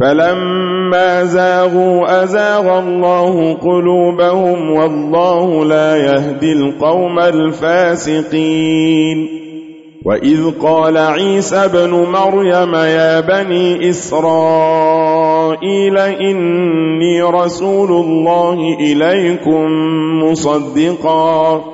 فلما زاغوا أزاغ الله قلوبهم والله لا يهدي القوم الفاسقين. وإذ قال عيسى بن مريم يا بني إسرائيل إني رسول الله إليكم مصدقا.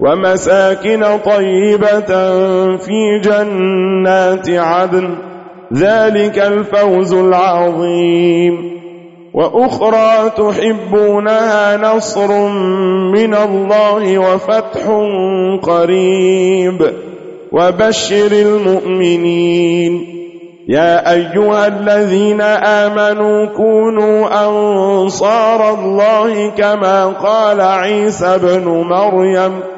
ومساكن طيبة في جنات عدن. ذلك الفوز العظيم. وأخرى تحبونها نصر من الله وفتح قريب. وبشر المؤمنين. يا أيها الذين آمنوا كونوا أنصار الله كما قال عيسى بن مريم.